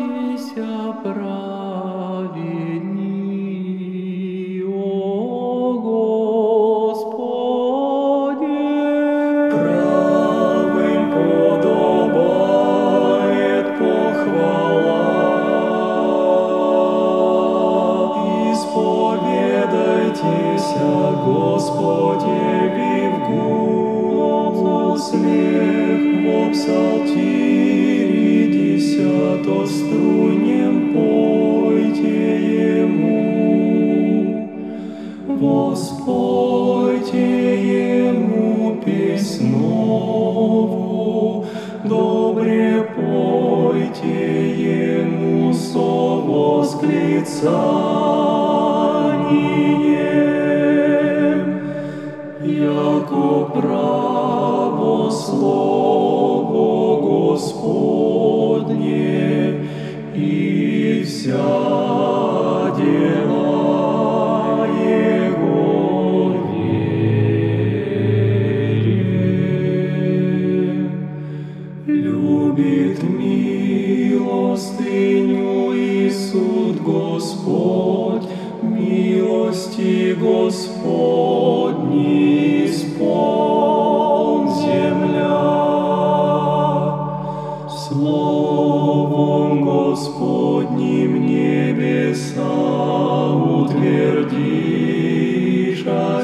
Радуйтеся, праведни, só.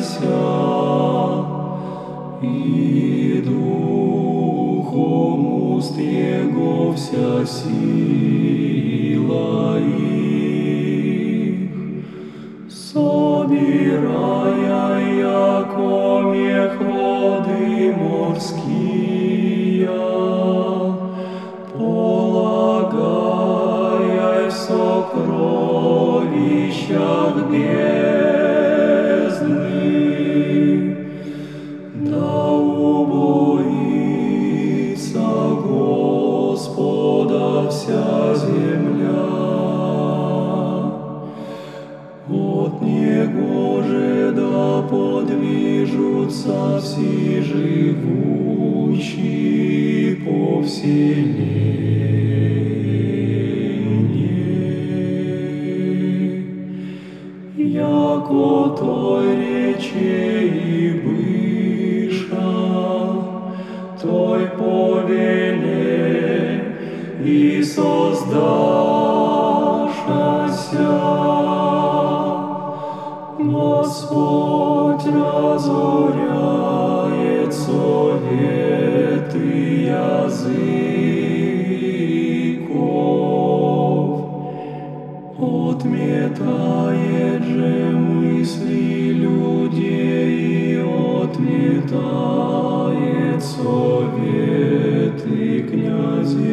Утвердишася, и духом уст Его вся сила их, собирая, яко мех воды морские, полагая в сокровищах бездны, подвижутся все живущие по вселенной. Яко той рече и быша, той повеле и создашася. Отметает же мысли людей отметает советы князей.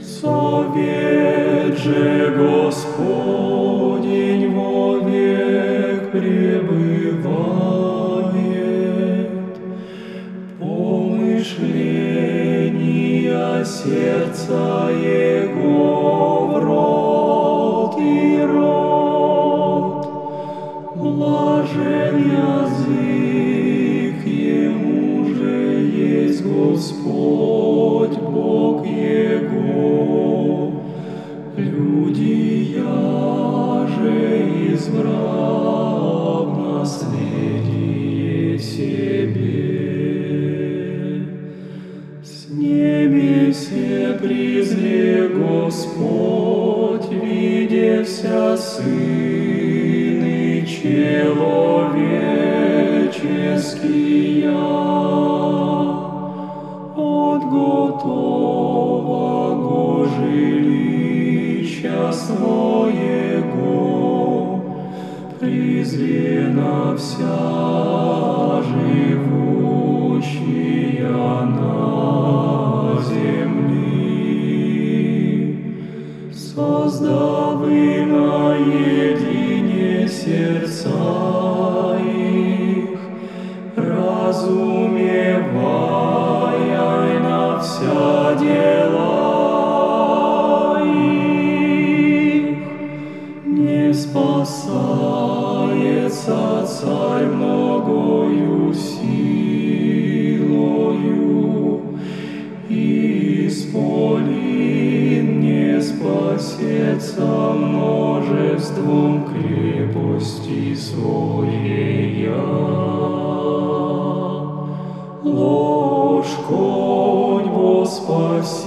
Совет же Господень вовек пребывает, помышления сердца Его Господь Бог Его. Люди я же избрал наследие себе. С небесе призре Господь, видевся сыны человеческие, презрена вся живущая на земли. Создавы наедине сердца их, разумевая на вся дела их, не спасается царь многою силою, и исполин не спасется множеством крепости своей. Ложь конь во спасение,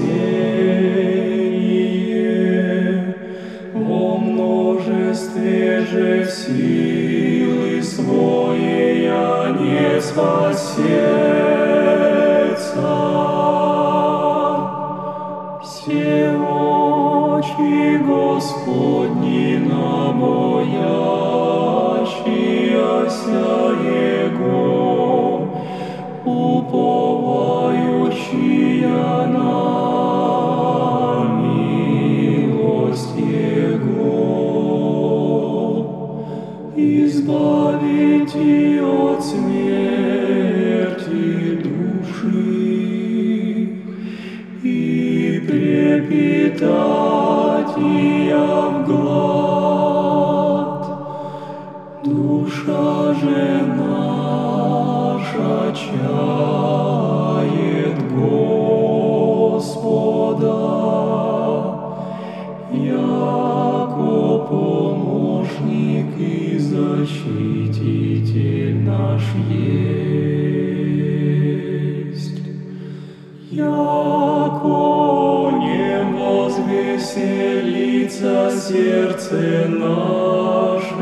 во множестве же силы спасется. Все очи Господни на боящиеся и препитать я в глад. Душа же наша чает Господа, яко помощник и защититель наш есть. Яко возвеселится сердце наше,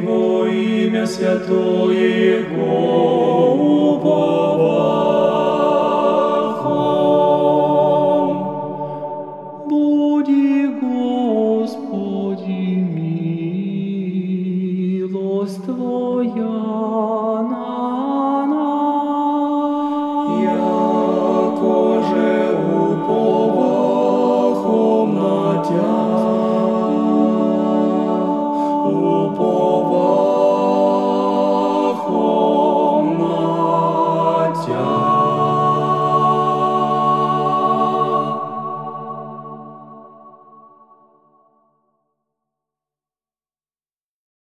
во имя святое Его